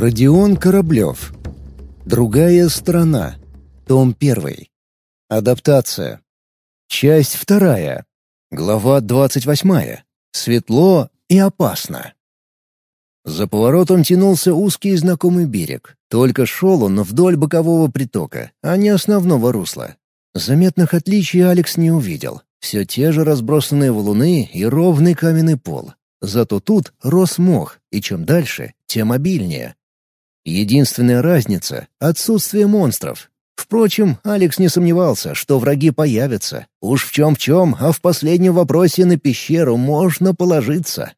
Родион Кораблев. Другая сторона. Том 1. Адаптация. Часть 2. Глава 28. Светло и опасно. За поворотом тянулся узкий знакомый берег. Только шел он вдоль бокового притока, а не основного русла. Заметных отличий Алекс не увидел. Все те же разбросанные валуны и ровный каменный пол. Зато тут рос мох, и чем дальше, тем обильнее. Единственная разница — отсутствие монстров. Впрочем, Алекс не сомневался, что враги появятся. Уж в чем-в чем, а в последнем вопросе на пещеру можно положиться.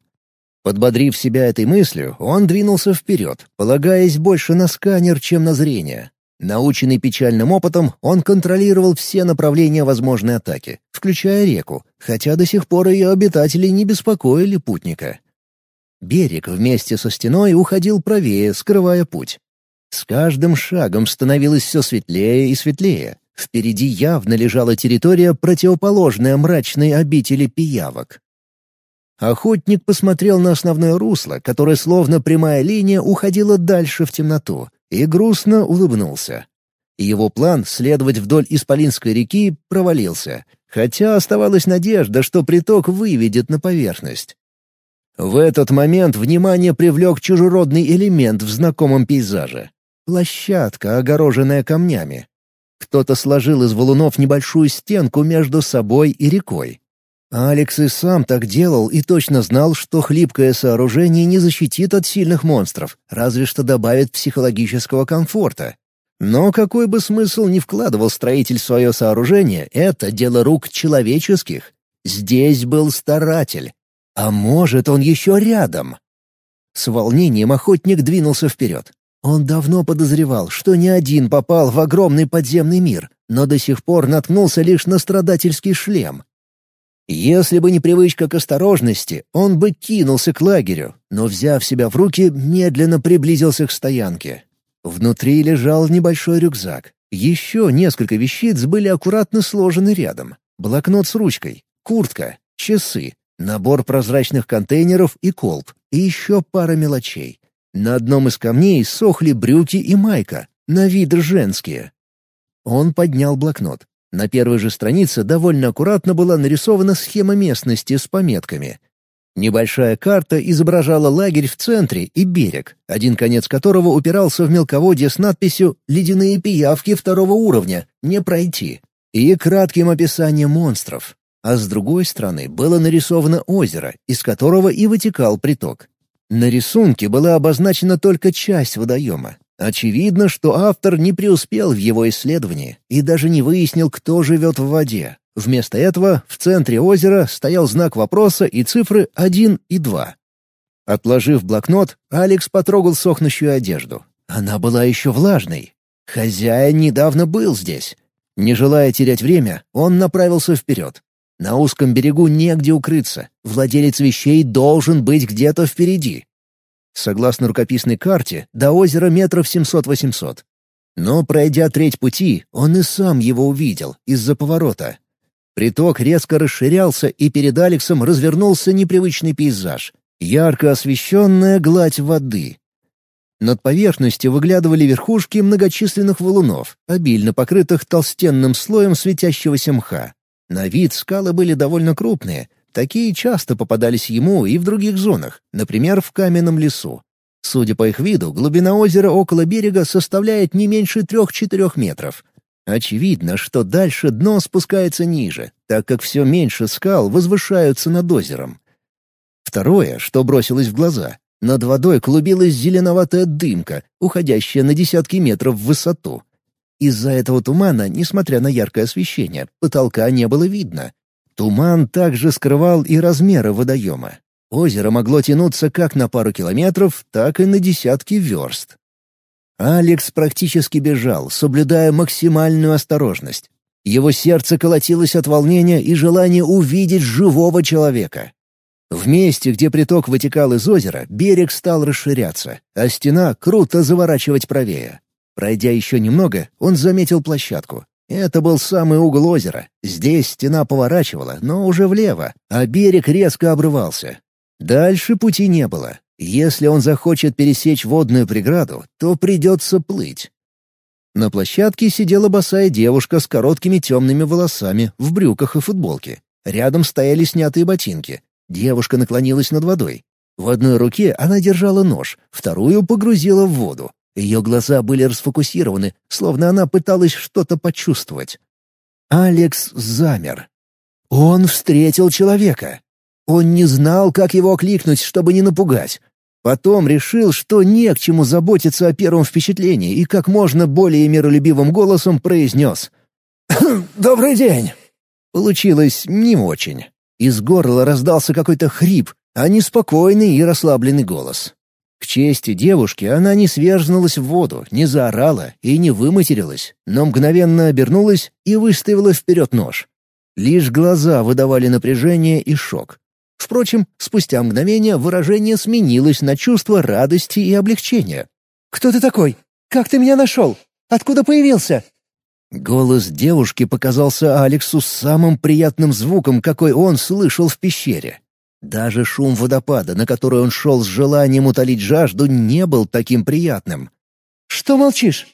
Подбодрив себя этой мыслью, он двинулся вперед, полагаясь больше на сканер, чем на зрение. Наученный печальным опытом, он контролировал все направления возможной атаки, включая реку, хотя до сих пор ее обитатели не беспокоили путника. Берег вместе со стеной уходил правее, скрывая путь. С каждым шагом становилось все светлее и светлее. Впереди явно лежала территория, противоположная мрачной обители пиявок. Охотник посмотрел на основное русло, которое словно прямая линия уходило дальше в темноту, и грустно улыбнулся. Его план следовать вдоль Исполинской реки провалился, хотя оставалась надежда, что приток выведет на поверхность. В этот момент внимание привлек чужеродный элемент в знакомом пейзаже. Площадка, огороженная камнями. Кто-то сложил из валунов небольшую стенку между собой и рекой. Алекс и сам так делал и точно знал, что хлипкое сооружение не защитит от сильных монстров, разве что добавит психологического комфорта. Но какой бы смысл ни вкладывал строитель в свое сооружение, это дело рук человеческих. Здесь был старатель, а может, он еще рядом? С волнением охотник двинулся вперед. Он давно подозревал, что не один попал в огромный подземный мир, но до сих пор наткнулся лишь на страдательский шлем. Если бы не привычка к осторожности, он бы кинулся к лагерю, но, взяв себя в руки, медленно приблизился к стоянке. Внутри лежал небольшой рюкзак. Еще несколько вещиц были аккуратно сложены рядом. Блокнот с ручкой, куртка, часы, Набор прозрачных контейнеров и колб, и еще пара мелочей. На одном из камней сохли брюки и майка, на вид женские. Он поднял блокнот. На первой же странице довольно аккуратно была нарисована схема местности с пометками. Небольшая карта изображала лагерь в центре и берег, один конец которого упирался в мелководье с надписью «Ледяные пиявки второго уровня. Не пройти» и кратким описанием монстров а с другой стороны было нарисовано озеро, из которого и вытекал приток. На рисунке была обозначена только часть водоема. Очевидно, что автор не преуспел в его исследовании и даже не выяснил, кто живет в воде. Вместо этого в центре озера стоял знак вопроса и цифры 1 и 2. Отложив блокнот, Алекс потрогал сохнущую одежду. Она была еще влажной. Хозяин недавно был здесь. Не желая терять время, он направился вперед. На узком берегу негде укрыться. Владелец вещей должен быть где-то впереди. Согласно рукописной карте, до озера метров 700-800. Но, пройдя треть пути, он и сам его увидел из-за поворота. Приток резко расширялся, и перед Алексом развернулся непривычный пейзаж. Ярко освещенная гладь воды. Над поверхностью выглядывали верхушки многочисленных валунов, обильно покрытых толстенным слоем светящегося мха. На вид скалы были довольно крупные. Такие часто попадались ему и в других зонах, например, в каменном лесу. Судя по их виду, глубина озера около берега составляет не меньше трех-четырех метров. Очевидно, что дальше дно спускается ниже, так как все меньше скал возвышаются над озером. Второе, что бросилось в глаза — над водой клубилась зеленоватая дымка, уходящая на десятки метров в высоту. Из-за этого тумана, несмотря на яркое освещение, потолка не было видно. Туман также скрывал и размеры водоема. Озеро могло тянуться как на пару километров, так и на десятки верст. Алекс практически бежал, соблюдая максимальную осторожность. Его сердце колотилось от волнения и желания увидеть живого человека. В месте, где приток вытекал из озера, берег стал расширяться, а стена круто заворачивать правее. Пройдя еще немного, он заметил площадку. Это был самый угол озера. Здесь стена поворачивала, но уже влево, а берег резко обрывался. Дальше пути не было, Если он захочет пересечь водную преграду, то придется плыть. На площадке сидела босая девушка с короткими темными волосами, в брюках и футболке. Рядом стояли снятые ботинки. Девушка наклонилась над водой. В одной руке она держала нож, вторую погрузила в воду. Ее глаза были расфокусированы, словно она пыталась что-то почувствовать. Алекс замер. Он встретил человека. Он не знал, как его окликнуть, чтобы не напугать. Потом решил, что не к чему заботиться о первом впечатлении и как можно более миролюбивым голосом произнес. «Добрый день!» Получилось не очень. Из горла раздался какой-то хрип, а не спокойный и расслабленный голос. К чести девушки она не сверзнулась в воду, не заорала и не выматерилась, но мгновенно обернулась и выставила вперед нож. Лишь глаза выдавали напряжение и шок. Впрочем, спустя мгновение выражение сменилось на чувство радости и облегчения. «Кто ты такой? Как ты меня нашел? Откуда появился?» Голос девушки показался Алексу самым приятным звуком, какой он слышал в пещере. Даже шум водопада, на который он шел с желанием утолить жажду, не был таким приятным. «Что молчишь?»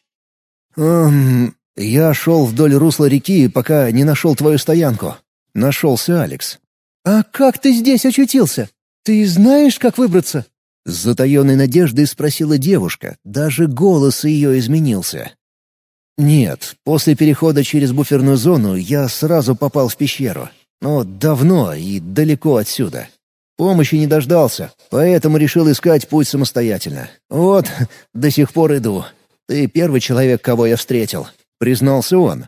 «Эм, я шел вдоль русла реки, пока не нашел твою стоянку». Нашелся Алекс. «А как ты здесь очутился? Ты знаешь, как выбраться?» С затаенной надеждой спросила девушка, даже голос ее изменился. «Нет, после перехода через буферную зону я сразу попал в пещеру. Но давно и далеко отсюда. Помощи не дождался, поэтому решил искать путь самостоятельно. Вот, до сих пор иду. Ты первый человек, кого я встретил», — признался он.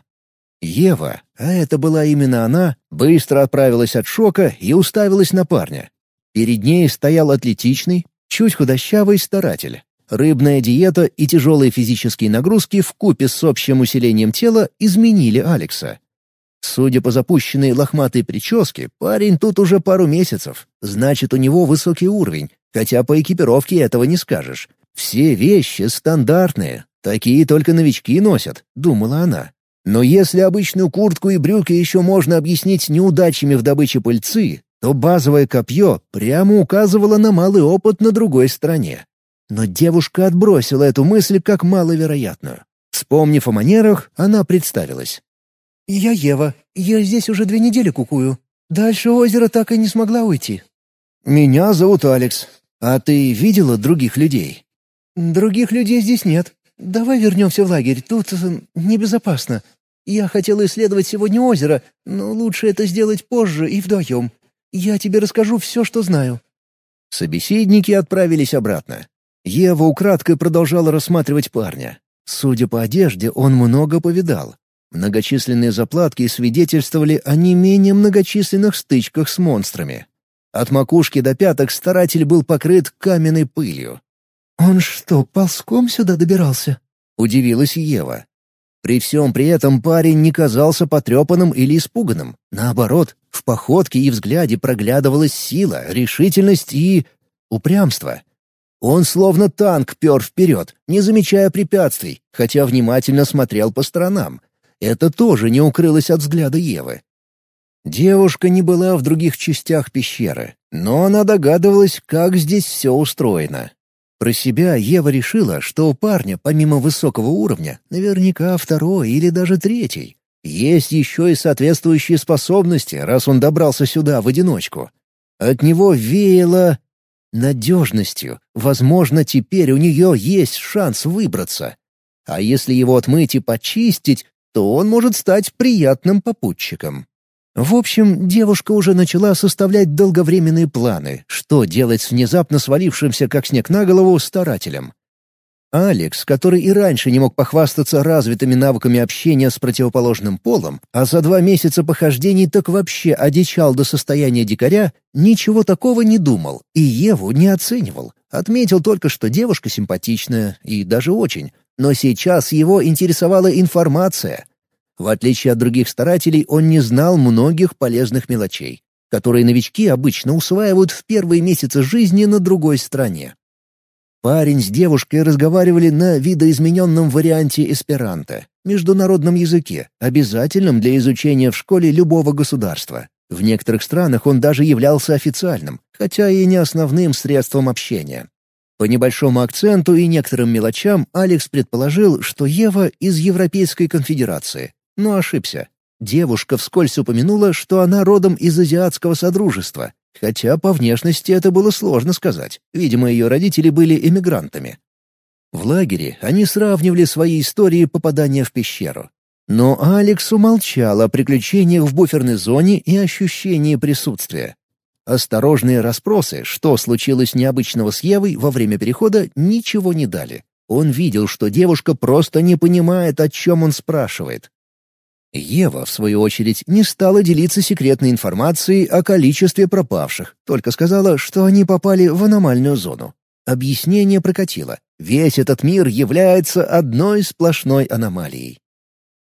Ева, а это была именно она, быстро отправилась от шока и уставилась на парня. Перед ней стоял атлетичный, чуть худощавый старатель. Рыбная диета и тяжелые физические нагрузки в купе с общим усилением тела изменили Алекса. Судя по запущенной лохматой прическе, парень тут уже пару месяцев. Значит, у него высокий уровень, хотя по экипировке этого не скажешь. Все вещи стандартные, такие только новички носят, думала она. Но если обычную куртку и брюки еще можно объяснить неудачами в добыче пыльцы, то базовое копье прямо указывало на малый опыт на другой стороне. Но девушка отбросила эту мысль как маловероятную. Вспомнив о манерах, она представилась. «Я Ева. Я здесь уже две недели кукую. Дальше озера так и не смогла уйти». «Меня зовут Алекс. А ты видела других людей?» «Других людей здесь нет. Давай вернемся в лагерь. Тут э, небезопасно. Я хотела исследовать сегодня озеро, но лучше это сделать позже и вдвоем. Я тебе расскажу все, что знаю». Собеседники отправились обратно. Ева украдкой продолжала рассматривать парня. Судя по одежде, он много повидал. Многочисленные заплатки свидетельствовали о не менее многочисленных стычках с монстрами. От макушки до пяток старатель был покрыт каменной пылью. «Он что, ползком сюда добирался?» — удивилась Ева. При всем при этом парень не казался потрепанным или испуганным. Наоборот, в походке и взгляде проглядывалась сила, решительность и... упрямство. Он словно танк пер вперед, не замечая препятствий, хотя внимательно смотрел по сторонам, это тоже не укрылось от взгляда Евы. Девушка не была в других частях пещеры, но она догадывалась, как здесь все устроено. Про себя Ева решила, что у парня, помимо высокого уровня, наверняка второй или даже третий. Есть еще и соответствующие способности, раз он добрался сюда в одиночку. От него веяло надежностью. Возможно, теперь у нее есть шанс выбраться. А если его отмыть и почистить, то он может стать приятным попутчиком. В общем, девушка уже начала составлять долговременные планы, что делать с внезапно свалившимся, как снег на голову, старателем. Алекс, который и раньше не мог похвастаться развитыми навыками общения с противоположным полом, а за два месяца похождений так вообще одичал до состояния дикаря, ничего такого не думал и Еву не оценивал. Отметил только, что девушка симпатичная, и даже очень, но сейчас его интересовала информация. В отличие от других старателей, он не знал многих полезных мелочей, которые новички обычно усваивают в первые месяцы жизни на другой стране. Парень с девушкой разговаривали на видоизмененном варианте эсперанто, международном языке, обязательном для изучения в школе любого государства. В некоторых странах он даже являлся официальным, хотя и не основным средством общения. По небольшому акценту и некоторым мелочам Алекс предположил, что Ева из Европейской конфедерации, но ошибся. Девушка вскользь упомянула, что она родом из Азиатского Содружества, хотя по внешности это было сложно сказать. Видимо, ее родители были эмигрантами. В лагере они сравнивали свои истории попадания в пещеру. Но Алекс умолчал о приключениях в буферной зоне и ощущении присутствия. Осторожные расспросы, что случилось необычного с Евой во время перехода, ничего не дали. Он видел, что девушка просто не понимает, о чем он спрашивает. Ева, в свою очередь, не стала делиться секретной информацией о количестве пропавших, только сказала, что они попали в аномальную зону. Объяснение прокатило. Весь этот мир является одной сплошной аномалией.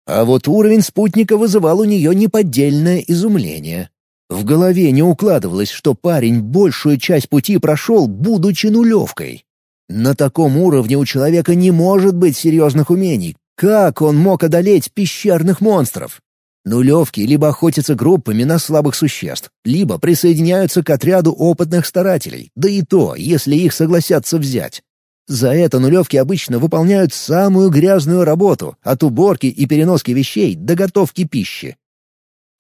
А вот уровень спутника вызывал у нее неподдельное изумление. В голове не укладывалось, что парень большую часть пути прошел, будучи нулевкой. На таком уровне у человека не может быть серьезных умений, как он мог одолеть пещерных монстров? Нулевки либо охотятся группами на слабых существ, либо присоединяются к отряду опытных старателей, да и то, если их согласятся взять. За это нулевки обычно выполняют самую грязную работу, от уборки и переноски вещей до готовки пищи.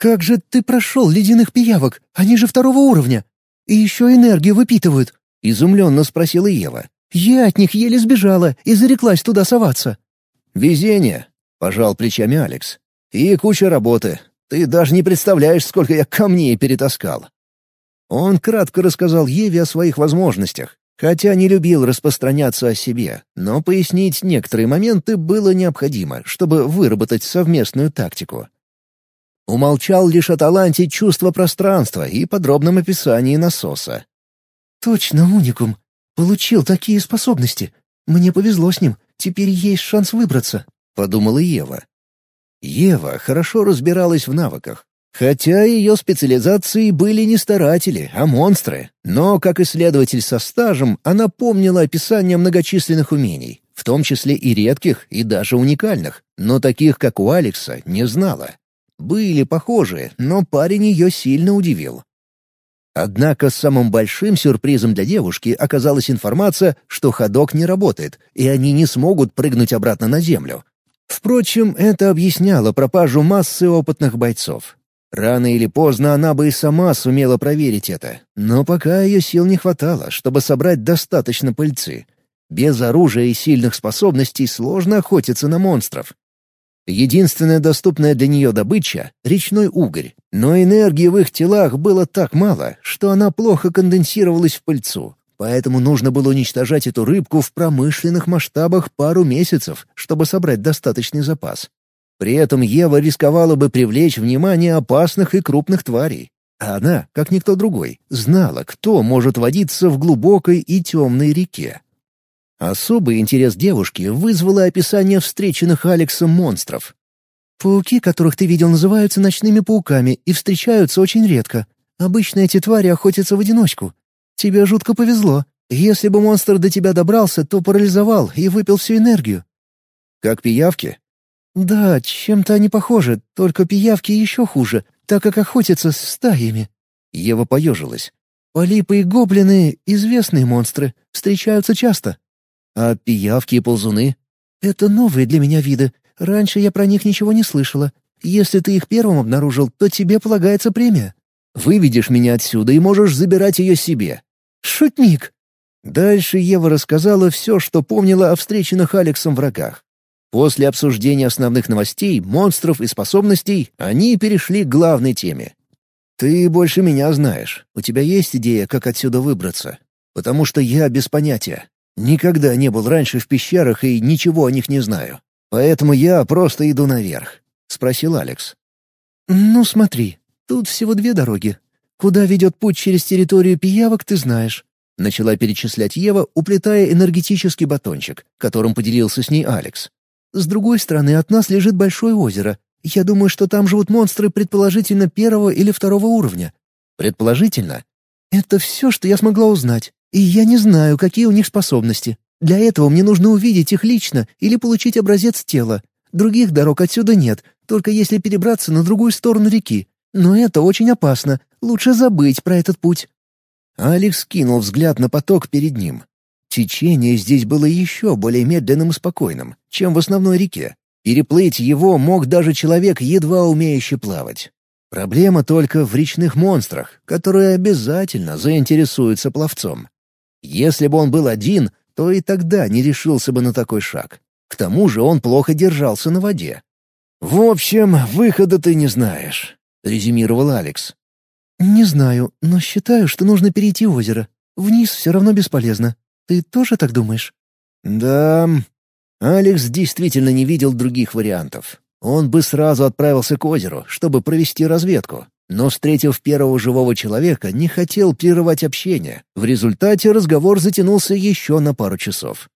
«Как же ты прошел ледяных пиявок? Они же второго уровня. И еще энергию выпитывают», — изумленно спросила Ева. «Я от них еле сбежала и зареклась туда соваться». «Везение», — пожал плечами Алекс. «И куча работы. Ты даже не представляешь, сколько я камней перетаскал». Он кратко рассказал Еве о своих возможностях, хотя не любил распространяться о себе, но пояснить некоторые моменты было необходимо, чтобы выработать совместную тактику. Умолчал лишь о таланте чувства пространства и подробном описании насоса. «Точно уникум. Получил такие способности. Мне повезло с ним. Теперь есть шанс выбраться», — подумала Ева. Ева хорошо разбиралась в навыках. Хотя ее специализации были не старатели, а монстры. Но, как исследователь со стажем, она помнила описание многочисленных умений, в том числе и редких, и даже уникальных, но таких, как у Алекса, не знала. Были похожие, но парень ее сильно удивил. Однако самым большим сюрпризом для девушки оказалась информация, что ходок не работает, и они не смогут прыгнуть обратно на землю. Впрочем, это объясняло пропажу массы опытных бойцов. Рано или поздно она бы и сама сумела проверить это, но пока ее сил не хватало, чтобы собрать достаточно пыльцы. Без оружия и сильных способностей сложно охотиться на монстров. Единственная доступная для нее добыча — речной угорь. Но энергии в их телах было так мало, что она плохо конденсировалась в пыльцу. Поэтому нужно было уничтожать эту рыбку в промышленных масштабах пару месяцев, чтобы собрать достаточный запас. При этом Ева рисковала бы привлечь внимание опасных и крупных тварей. А она, как никто другой, знала, кто может водиться в глубокой и темной реке. Особый интерес девушки вызвало описание встреченных Алексом монстров. «Пауки, которых ты видел, называются ночными пауками и встречаются очень редко. Обычно эти твари охотятся в одиночку. Тебе жутко повезло. Если бы монстр до тебя добрался, то парализовал и выпил всю энергию». «Как пиявки?» «Да, чем-то они похожи, только пиявки еще хуже, так как охотятся с стаями». Ева поежилась. «Полипы и гоблины — известные монстры, встречаются часто. А пиявки и ползуны? Это новые для меня виды. Раньше я про них ничего не слышала. Если ты их первым обнаружил, то тебе полагается премия. Выведешь меня отсюда и можешь забирать ее себе. Шутник. Дальше Ева рассказала все, что помнила о встреченных Алексом врагах. После обсуждения основных новостей, монстров и способностей, они перешли к главной теме. «Ты больше меня знаешь. У тебя есть идея, как отсюда выбраться? Потому что я без понятия. Никогда не был раньше в пещерах и ничего о них не знаю. Поэтому я просто иду наверх», — спросил Алекс. «Ну смотри, тут всего две дороги. Куда ведет путь через территорию пиявок, ты знаешь». Начала перечислять Ева, уплетая энергетический батончик, которым поделился с ней Алекс. «С другой стороны от нас лежит большое озеро. Я думаю, что там живут монстры предположительно первого или второго уровня». «Предположительно?» «Это все, что я смогла узнать. И я не знаю, какие у них способности. Для этого мне нужно увидеть их лично или получить образец тела. Других дорог отсюда нет, только если перебраться на другую сторону реки. Но это очень опасно. Лучше забыть про этот путь». Алекс кинул взгляд на поток перед ним. Течение здесь было еще более медленным и спокойным, чем в основной реке. Переплыть его мог даже человек, едва умеющий плавать. Проблема только в речных монстрах, которые обязательно заинтересуются пловцом. Если бы он был один, то и тогда не решился бы на такой шаг. К тому же он плохо держался на воде. «В общем, выхода ты не знаешь», — резюмировал Алекс. «Не знаю, но считаю, что нужно перейти озеро. Вниз все равно бесполезно. Ты тоже так думаешь?» «Да...» Алекс действительно не видел других вариантов. Он бы сразу отправился к озеру, чтобы провести разведку, но, встретив первого живого человека, не хотел прерывать общение. В результате разговор затянулся еще на пару часов.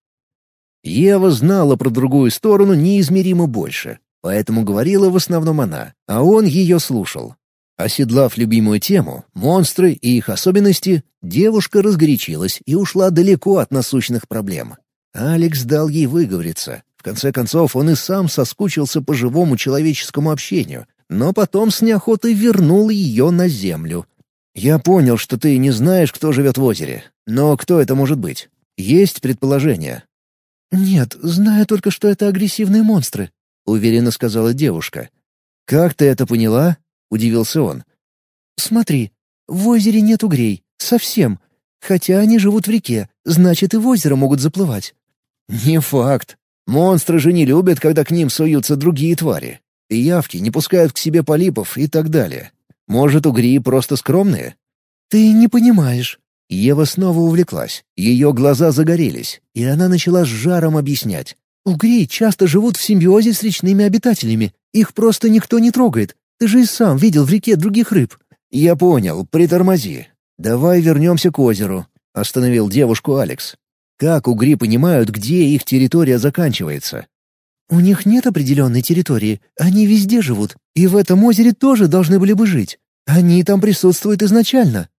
Ева знала про другую сторону неизмеримо больше, поэтому говорила в основном она, а он ее слушал. Оседлав любимую тему, монстры и их особенности, девушка разгорячилась и ушла далеко от насущных проблем. Алекс дал ей выговориться. В конце концов, он и сам соскучился по живому человеческому общению, но потом с неохотой вернул ее на землю. «Я понял, что ты не знаешь, кто живет в озере. Но кто это может быть? Есть предположение?» «Нет, знаю только, что это агрессивные монстры», — уверенно сказала девушка. «Как ты это поняла?» — удивился он. «Смотри, в озере нет угрей. Совсем. Хотя они живут в реке, значит, и в озеро могут заплывать». «Не факт. Монстры же не любят, когда к ним суются другие твари. Пиявки не пускают к себе полипов и так далее. Может, угри просто скромные?» «Ты не понимаешь». Ева снова увлеклась. Ее глаза загорелись, и она начала с жаром объяснять. «Угри часто живут в симбиозе с речными обитателями. Их просто никто не трогает. Ты же и сам видел в реке других рыб». «Я понял. Притормози. Давай вернемся к озеру», — остановил девушку Алекс. «Как угри понимают, где их территория заканчивается?» «У них нет определенной территории, они везде живут, и в этом озере тоже должны были бы жить. Они там присутствуют изначально».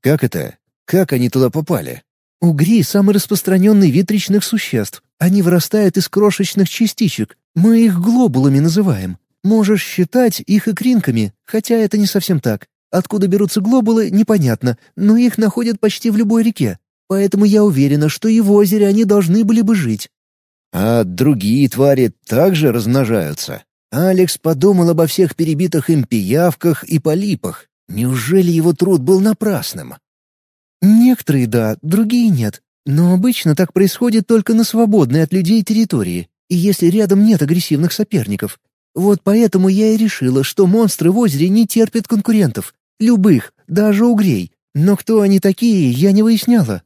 «Как это? Как они туда попали?» «Угри — самый распространенный вид речных существ. Они вырастают из крошечных частичек. Мы их глобулами называем. Можешь считать их икринками, хотя это не совсем так. Откуда берутся глобулы, непонятно, но их находят почти в любой реке. Поэтому я уверена, что и в озере они должны были бы жить. А другие твари также размножаются. Алекс подумал обо всех перебитых им пиявках и полипах. Неужели его труд был напрасным? Некоторые — да, другие — нет. Но обычно так происходит только на свободной от людей территории, и если рядом нет агрессивных соперников. Вот поэтому я и решила, что монстры в озере не терпят конкурентов. Любых, даже угрей. Но кто они такие, я не выясняла.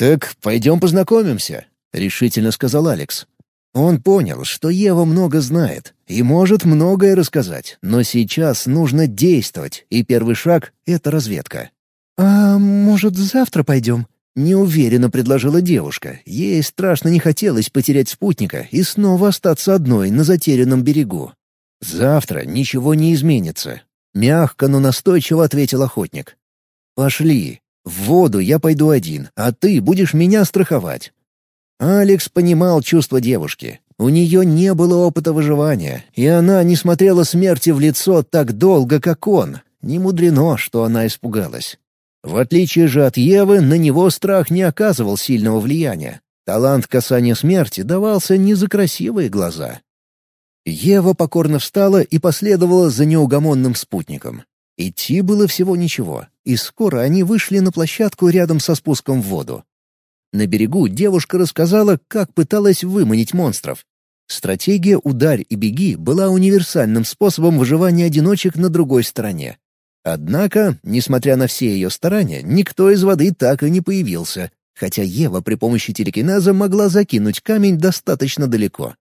«Так пойдем познакомимся», — решительно сказал Алекс. Он понял, что Ева много знает и может многое рассказать, но сейчас нужно действовать, и первый шаг — это разведка. «А может, завтра пойдем?» — неуверенно предложила девушка. Ей страшно не хотелось потерять спутника и снова остаться одной на затерянном берегу. «Завтра ничего не изменится», — мягко, но настойчиво ответил охотник. «Пошли. В воду я пойду один, а ты будешь меня страховать. Алекс понимал чувства девушки. У нее не было опыта выживания, и она не смотрела смерти в лицо так долго, как он. Не мудрено, что она испугалась. В отличие же от Евы, на него страх не оказывал сильного влияния. Талант касания смерти давался не за красивые глаза. Ева покорно встала и последовала за неугомонным спутником. Идти было всего ничего, и скоро они вышли на площадку рядом со спуском в воду. На берегу девушка рассказала, как пыталась выманить монстров. Стратегия «ударь и беги» была универсальным способом выживания одиночек на другой стороне. Однако, несмотря на все ее старания, никто из воды так и не появился, хотя Ева при помощи телекинеза могла закинуть камень достаточно далеко.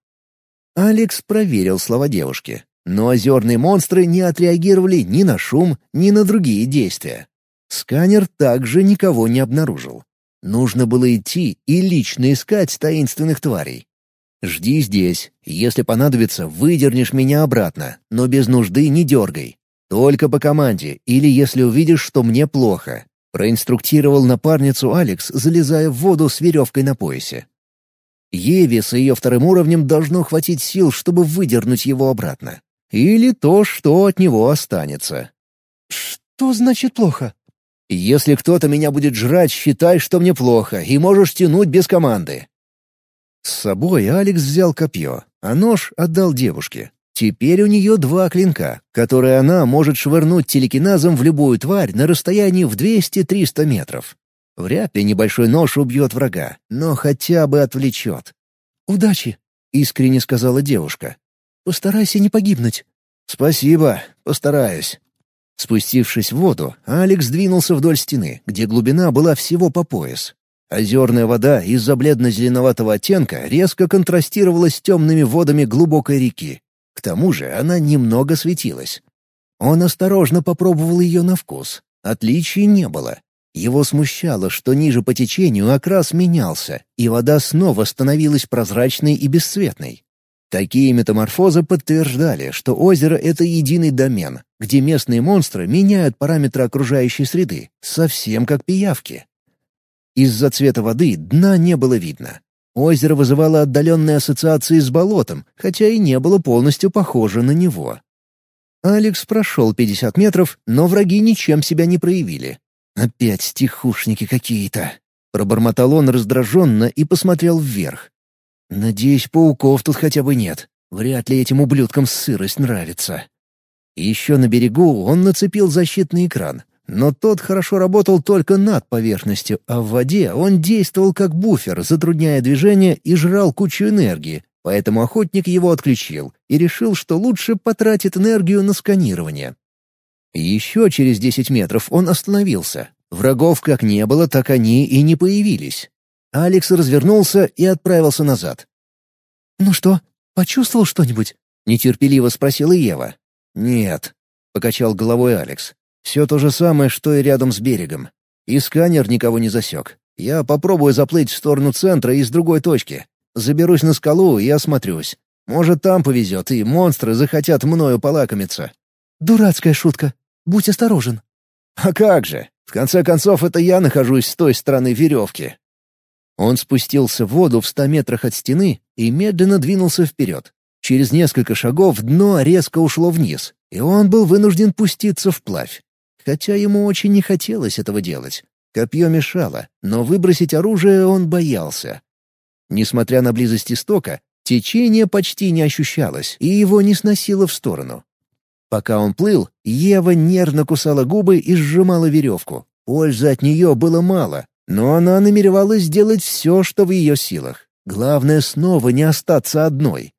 Алекс проверил слова девушки, но озерные монстры не отреагировали ни на шум, ни на другие действия. Сканер также никого не обнаружил. Нужно было идти и лично искать таинственных тварей. «Жди здесь. Если понадобится, выдернешь меня обратно, но без нужды не дергай. Только по команде или если увидишь, что мне плохо», — проинструктировал напарницу Алекс, залезая в воду с веревкой на поясе. Еве с ее вторым уровнем должно хватить сил, чтобы выдернуть его обратно. Или то, что от него останется. «Что значит плохо?» «Если кто-то меня будет жрать, считай, что мне плохо, и можешь тянуть без команды». С собой Алекс взял копье, а нож отдал девушке. Теперь у нее два клинка, которые она может швырнуть телекиназом в любую тварь на расстоянии в 200-300 метров. Вряд ли небольшой нож убьет врага, но хотя бы отвлечет. «Удачи!» — искренне сказала девушка. «Постарайся не погибнуть». «Спасибо, постараюсь». Спустившись в воду, Алекс двинулся вдоль стены, где глубина была всего по пояс. Озерная вода из-за бледно-зеленоватого оттенка резко контрастировала с темными водами глубокой реки. К тому же она немного светилась. Он осторожно попробовал ее на вкус. Отличий не было. Его смущало, что ниже по течению окрас менялся, и вода снова становилась прозрачной и бесцветной. Такие метаморфозы подтверждали, что озеро — это единый домен, где местные монстры меняют параметры окружающей среды, совсем как пиявки. Из-за цвета воды дна не было видно. Озеро вызывало отдаленные ассоциации с болотом, хотя и не было полностью похоже на него. Алекс прошел 50 метров, но враги ничем себя не проявили. «Опять стихушники какие-то!» Пробормотал он раздраженно и посмотрел вверх. «Надеюсь, пауков тут хотя бы нет. Вряд ли этим ублюдкам сырость нравится». Еще на берегу он нацепил защитный экран, но тот хорошо работал только над поверхностью, а в воде он действовал как буфер, затрудняя движение и жрал кучу энергии, поэтому охотник его отключил и решил, что лучше потратит энергию на сканирование. Еще через десять метров он остановился. Врагов как не было, так они и не появились. Алекс развернулся и отправился назад. «Ну что, почувствовал что-нибудь?» — нетерпеливо спросила Ева. «Нет», — покачал головой Алекс. Все то же самое, что и рядом с берегом. И сканер никого не засек. Я попробую заплыть в сторону центра из другой точки. Заберусь на скалу и осмотрюсь. Может, там повезет, и монстры захотят мною полакомиться. Дурацкая шутка. Будь осторожен. А как же? В конце концов, это я нахожусь с той стороны веревки. Он спустился в воду в ста метрах от стены и медленно двинулся вперед. Через несколько шагов дно резко ушло вниз, и он был вынужден пуститься вплавь хотя ему очень не хотелось этого делать. Копье мешало, но выбросить оружие он боялся. Несмотря на близость истока, течение почти не ощущалось, и его не сносило в сторону. Пока он плыл, Ева нервно кусала губы и сжимала веревку. Пользы от нее было мало, но она намеревалась сделать все, что в ее силах. Главное, снова не остаться одной.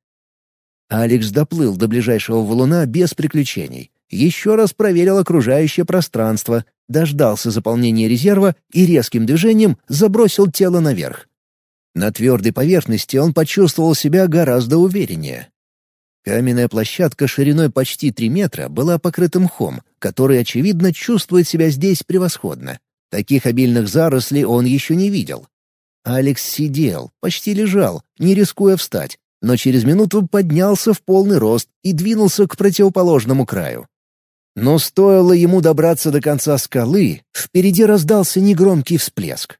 Алекс доплыл до ближайшего валуна без приключений еще раз проверил окружающее пространство, дождался заполнения резерва и резким движением забросил тело наверх. На твердой поверхности он почувствовал себя гораздо увереннее. Каменная площадка шириной почти три метра была покрыта мхом, который, очевидно, чувствует себя здесь превосходно. Таких обильных зарослей он еще не видел. Алекс сидел, почти лежал, не рискуя встать, но через минуту поднялся в полный рост и двинулся к противоположному краю. Но стоило ему добраться до конца скалы, впереди раздался негромкий всплеск.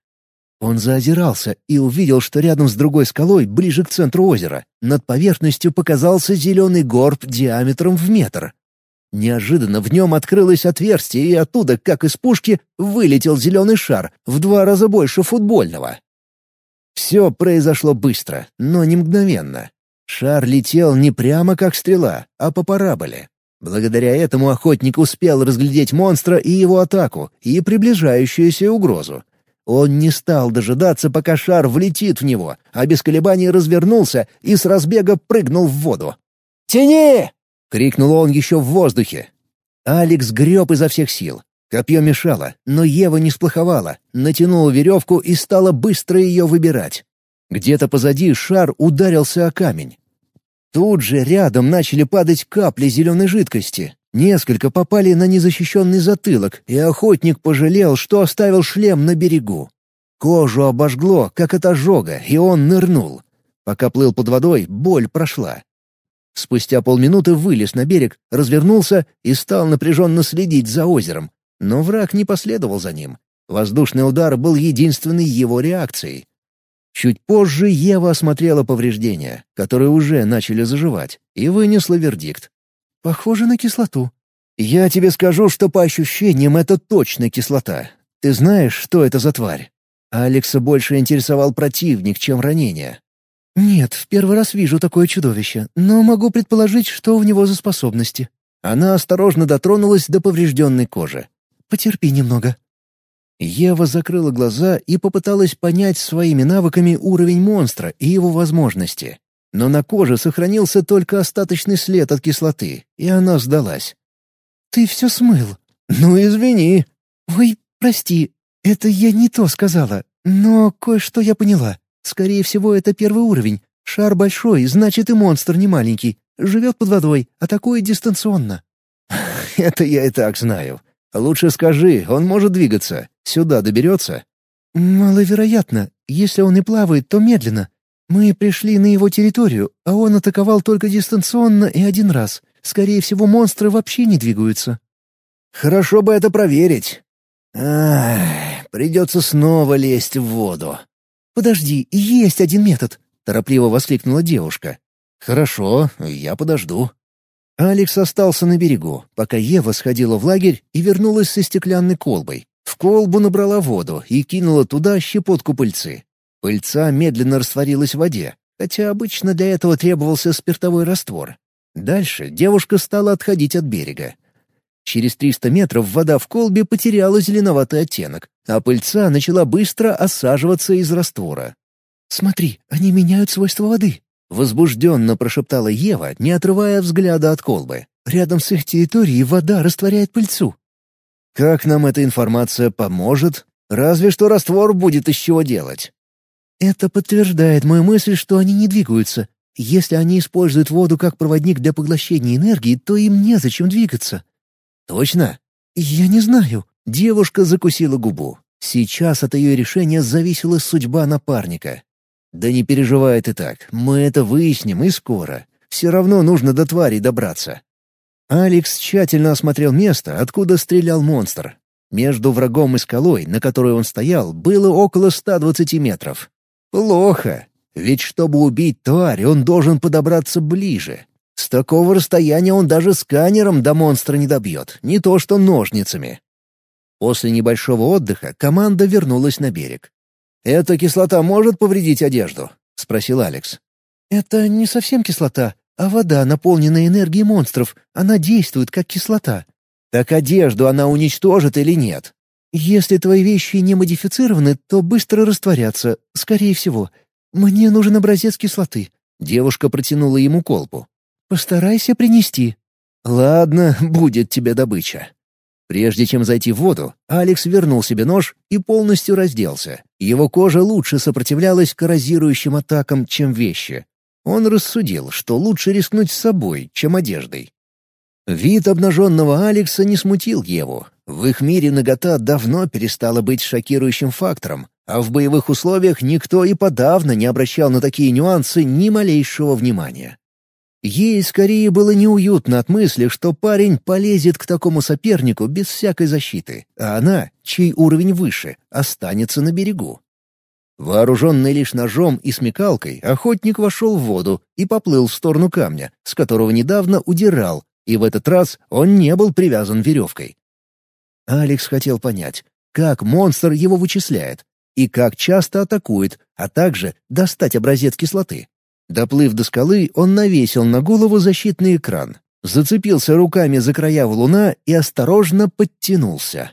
Он заозирался и увидел, что рядом с другой скалой, ближе к центру озера, над поверхностью показался зеленый горб диаметром в метр. Неожиданно в нем открылось отверстие, и оттуда, как из пушки, вылетел зеленый шар, в два раза больше футбольного. Все произошло быстро, но не мгновенно. Шар летел не прямо как стрела, а по параболе. Благодаря этому охотник успел разглядеть монстра и его атаку, и приближающуюся угрозу. Он не стал дожидаться, пока шар влетит в него, а без колебаний развернулся и с разбега прыгнул в воду. «Тяни!» — крикнул он еще в воздухе. Алекс греб изо всех сил. Копье мешало, но Ева не сплоховала, натянула веревку и стала быстро ее выбирать. Где-то позади шар ударился о камень. Тут же рядом начали падать капли зеленой жидкости. Несколько попали на незащищенный затылок, и охотник пожалел, что оставил шлем на берегу. Кожу обожгло, как от ожога, и он нырнул. Пока плыл под водой, боль прошла. Спустя полминуты вылез на берег, развернулся и стал напряженно следить за озером. Но враг не последовал за ним. Воздушный удар был единственной его реакцией. Чуть позже Ева осмотрела повреждения, которые уже начали заживать, и вынесла вердикт. «Похоже на кислоту». «Я тебе скажу, что по ощущениям это точно кислота. Ты знаешь, что это за тварь?» Алекса больше интересовал противник, чем ранение. «Нет, в первый раз вижу такое чудовище, но могу предположить, что у него за способности». Она осторожно дотронулась до поврежденной кожи. «Потерпи немного». Ева закрыла глаза и попыталась понять своими навыками уровень монстра и его возможности. Но на коже сохранился только остаточный след от кислоты, и она сдалась. «Ты все смыл». «Ну, извини». «Ой, прости, это я не то сказала, но кое-что я поняла. Скорее всего, это первый уровень. Шар большой, значит и монстр не маленький. Живет под водой, атакует дистанционно». «Это я и так знаю. Лучше скажи, он может двигаться. Сюда доберется?» «Маловероятно. Если он и плавает, то медленно. Мы пришли на его территорию, а он атаковал только дистанционно и один раз. Скорее всего, монстры вообще не двигаются». «Хорошо бы это проверить. Ах, придется снова лезть в воду». «Подожди, есть один метод», — торопливо воскликнула девушка. «Хорошо, я подожду». Алекс остался на берегу, пока Ева сходила в лагерь и вернулась со стеклянной колбой. В колбу набрала воду и кинула туда щепотку пыльцы. Пыльца медленно растворилась в воде, хотя обычно для этого требовался спиртовой раствор. Дальше девушка стала отходить от берега. Через 300 метров вода в колбе потеряла зеленоватый оттенок, а пыльца начала быстро осаживаться из раствора. «Смотри, они меняют свойства воды», — возбужденно прошептала Ева, не отрывая взгляда от колбы. «Рядом с их территорией вода растворяет пыльцу». «Как нам эта информация поможет? Разве что раствор будет из чего делать». «Это подтверждает мою мысль, что они не двигаются. Если они используют воду как проводник для поглощения энергии, то им незачем двигаться. «Точно?» «Я не знаю». Девушка закусила губу. Сейчас от ее решения зависела судьба напарника. «Да не переживай ты так, мы это выясним и скоро. Все равно нужно до твари добраться». Алекс тщательно осмотрел место, откуда стрелял монстр. Между врагом и скалой, на которой он стоял, было около 120 метров. Плохо, ведь чтобы убить тварь, он должен подобраться ближе. С такого расстояния он даже сканером до монстра не добьет, не то что ножницами. После небольшого отдыха команда вернулась на берег. «Эта кислота может повредить одежду?» — спросил Алекс. «Это не совсем кислота, а вода, наполненная энергией монстров. Она действует как кислота». «Так одежду она уничтожит или нет?» «Если твои вещи не модифицированы, то быстро растворятся, скорее всего. Мне нужен образец кислоты». Девушка протянула ему колбу. Постарайся принести». «Ладно, будет тебе добыча». Прежде чем зайти в воду, Алекс вернул себе нож и полностью разделся. Его кожа лучше сопротивлялась коррозирующим атакам, чем вещи. Он рассудил, что лучше рискнуть с собой, чем одеждой. Вид обнаженного Алекса не смутил Еву. В их мире нагота давно перестала быть шокирующим фактором, а в боевых условиях никто и подавно не обращал на такие нюансы ни малейшего внимания. Ей скорее было неуютно от мысли, что парень полезет к такому сопернику без всякой защиты, а она, чей уровень выше, останется на берегу. Вооруженный лишь ножом и смекалкой, охотник вошел в воду и поплыл в сторону камня, с которого недавно удирал, и в этот раз он не был привязан веревкой. Алекс хотел понять, как монстр его вычисляет и как часто атакует, а также достать образец кислоты. Доплыв до скалы, он навесил на голову защитный экран, зацепился руками за края валуна и осторожно подтянулся.